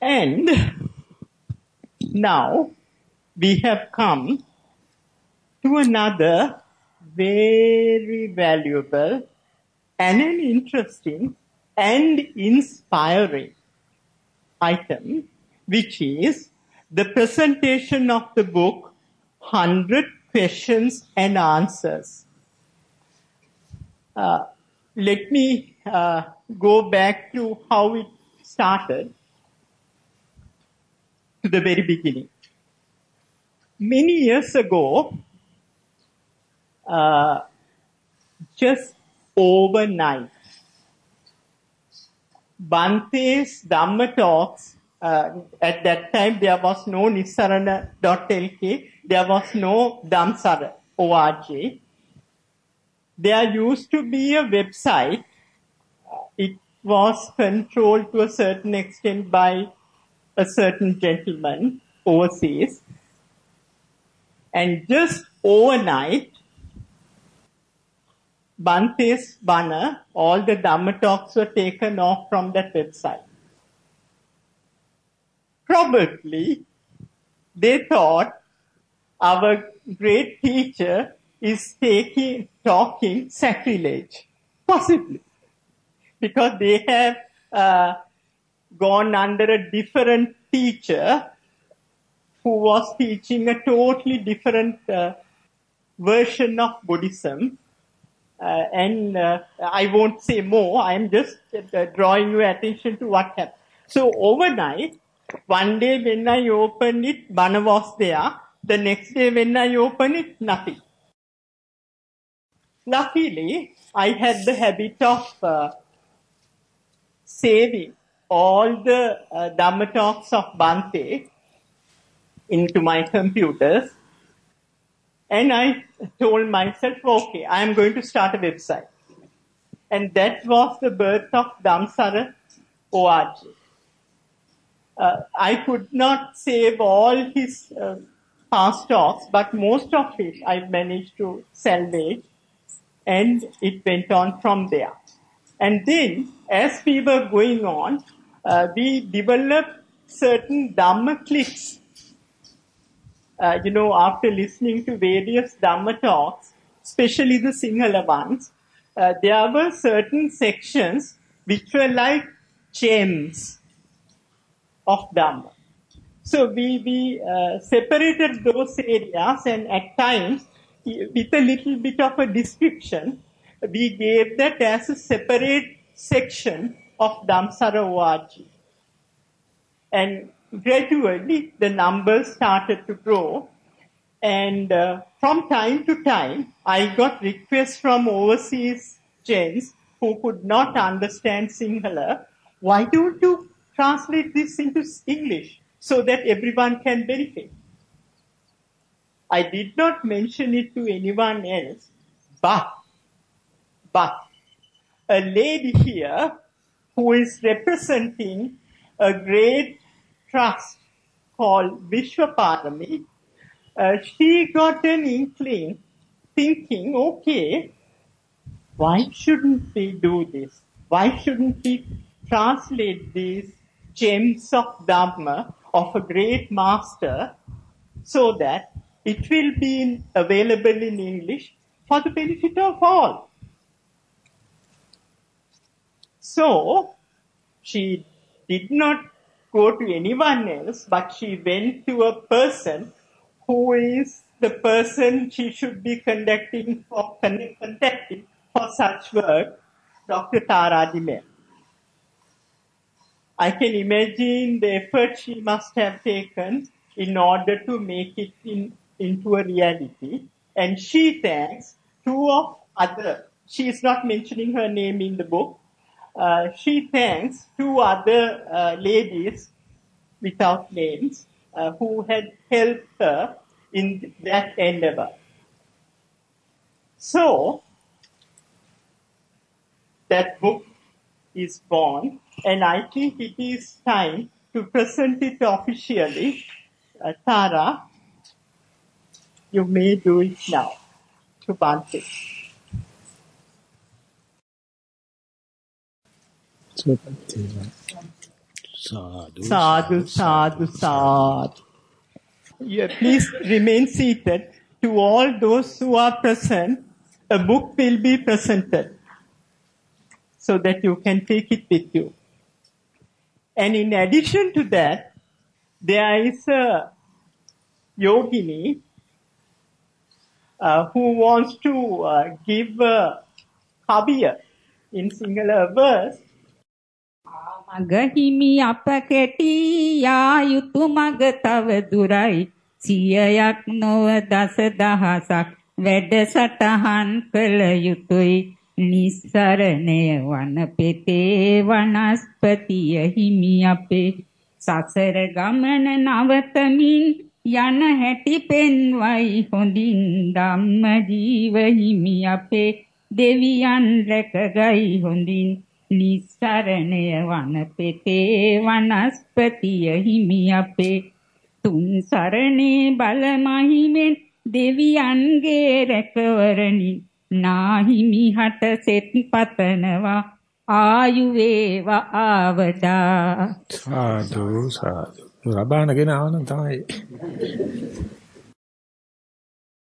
And now we have come to another very valuable and an interesting and inspiring item, which is the presentation of the book 100 Questions and Answers. Uh, let me uh, go back to how it started the very beginning. Many years ago, uh, just overnight, Bhante's Dhamma talks, uh, at that time there was no Nissarana.lk, there was no Damsara org. There used to be a website. It was controlled to a certain extent by a certain gentleman overseas. And just overnight, Bhante's bana, all the Dhamma talks were taken off from that website. Probably they thought our great teacher is taking, talking sacrilege. Possibly. Because they have uh, gone under a different teacher who was teaching a totally different uh, version of Buddhism. Uh, and uh, I won't say more. I'm just uh, drawing your attention to what happened. So overnight, one day when I opened it, Bana was there. The next day when I opened it, nothing. Luckily, I had the habit of uh, saving all the uh, Dhamma talks of Bhante into my computers. And I told myself, okay, I am going to start a website. And that was the birth of Damsara ORG. Uh, I could not save all his uh, past talks, but most of it I managed to salvage and it went on from there. And then, as we were going on, uh, we developed certain Dhamma clips uh, you know, after listening to various Dhamma talks, especially the Sinhala ones, uh, there were certain sections which were like gems of Dhamma. So we, we uh, separated those areas and at times, with a little bit of a description, we gave that as a separate section of Damsara ORG. And gradually the numbers started to grow. And uh, from time to time, I got requests from overseas gents who could not understand Sinhala. Why don't you translate this into English so that everyone can benefit? I did not mention it to anyone else, but, but a lady here who is representing a great trust called Vishwaparami, uh, she got an inkling thinking, okay, why shouldn't we do this? Why shouldn't we translate these gems of Dhamma of a great master so that it will be available in English for the benefit of all? So, she did not go to anyone else, but she went to a person who is the person she should be conducting for, contacting for such work, Dr. Tara Dimel. I can imagine the effort she must have taken in order to make it in, into a reality. And she thanks two of other, she is not mentioning her name in the book, uh, she thanks two other uh, ladies without names uh, who had helped her in that endeavor. So, that book is born, and I think it is time to present it officially. Uh, Tara, you may do it now to Bhante. Sadhu. Sadhu, sadhu, sadhu. Yeah, please remain seated. To all those who are present, a book will be presented so that you can take it with you. And in addition to that, there is a yogini uh, who wants to uh, give a kaviya in Sinhala verse මග හිමි අප කෙටි යා යුතු මග තව දුරයි. සියයක් නොව දස දහසක් වැඩසටහන් කළ යුතුයි. නිස්සරණය වන පෙතේ වනස්පතිය හිමි අපේ. සසර ගමන නවතමින් යන හැටි පෙන්වයි හොඳින් ධම්ම ජීව හිමි අපේ. දෙවියන් රැකගයි හොඳින් නිස්සරණය වන පෙතේ වනස්පතිය හිමි අපේ. තුන් සරණේ බල මහිමෙන් දෙවියන්ගේ රැකවරණි නාහිමි හට සෙත් පතනවා. ආයු වේවා ආවදා. සාදු සාදු. රබානගෙන ආවනම් තමයි